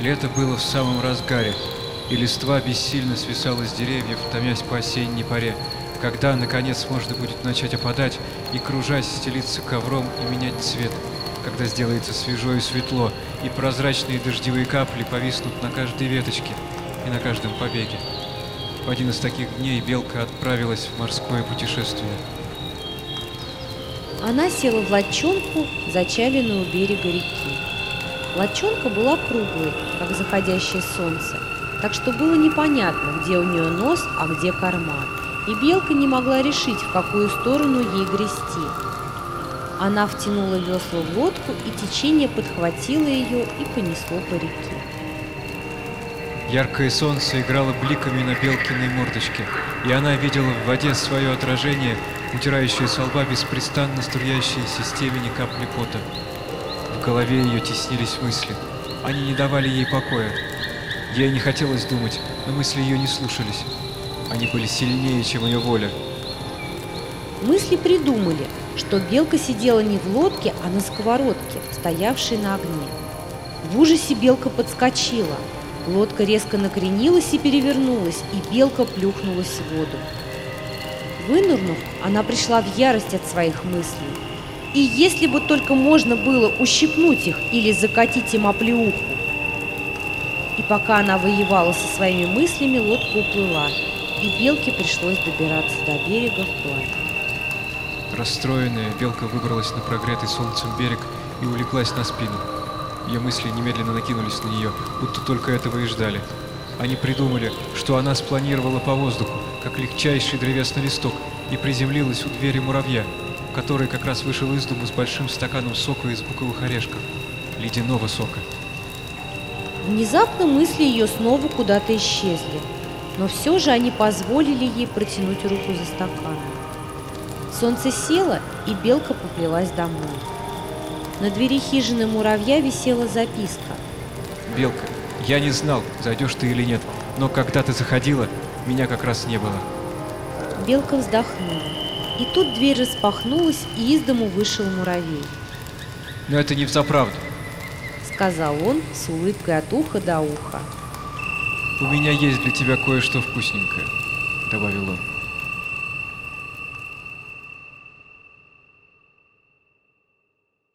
Лето было в самом разгаре, и листва бессильно свисала с деревьев, томясь по осенней паре, когда, наконец, можно будет начать опадать и, кружась, стелиться ковром и менять цвет, когда сделается свежо и светло, и прозрачные дождевые капли повиснут на каждой веточке и на каждом побеге. В один из таких дней Белка отправилась в морское путешествие. Она села в лодчонку, зачаленную у берега реки. Лодчонка была круглой, как заходящее солнце, так что было непонятно, где у нее нос, а где корма, и белка не могла решить, в какую сторону ей грести. Она втянула весла в лодку, и течение подхватило ее и понесло по реке. Яркое солнце играло бликами на Белкиной мордочке, и она видела в воде свое отражение, утирающее с лба беспрестанно струящиеся с темени капли пота. В голове ее теснились мысли. Они не давали ей покоя. Ей не хотелось думать, но мысли ее не слушались. Они были сильнее, чем ее воля. Мысли придумали, что белка сидела не в лодке, а на сковородке, стоявшей на огне. В ужасе белка подскочила. Лодка резко накренилась и перевернулась, и белка плюхнулась в воду. Вынырнув, она пришла в ярость от своих мыслей. И если бы только можно было ущипнуть их или закатить им оплеуху. И пока она воевала со своими мыслями, лодка уплыла, и белке пришлось добираться до берега вплавь. Расстроенная, Белка выбралась на прогретый солнцем берег и улеглась на спину. Ее мысли немедленно накинулись на нее, будто только этого и ждали. Они придумали, что она спланировала по воздуху, как легчайший древесный листок, и приземлилась у двери муравья, который как раз вышел из дому с большим стаканом сока из буковых орешков. Ледяного сока. Внезапно мысли ее снова куда-то исчезли, но все же они позволили ей протянуть руку за стаканом. Солнце село, и белка поплелась домой. На двери хижины муравья висела записка. Белка, я не знал, зайдешь ты или нет, но когда ты заходила, меня как раз не было. Белка вздохнула. И тут дверь распахнулась, и из дому вышел муравей. Но это не взаправду. Сказал он с улыбкой от уха до уха. У меня есть для тебя кое-что вкусненькое, добавил он.